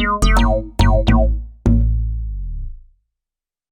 you.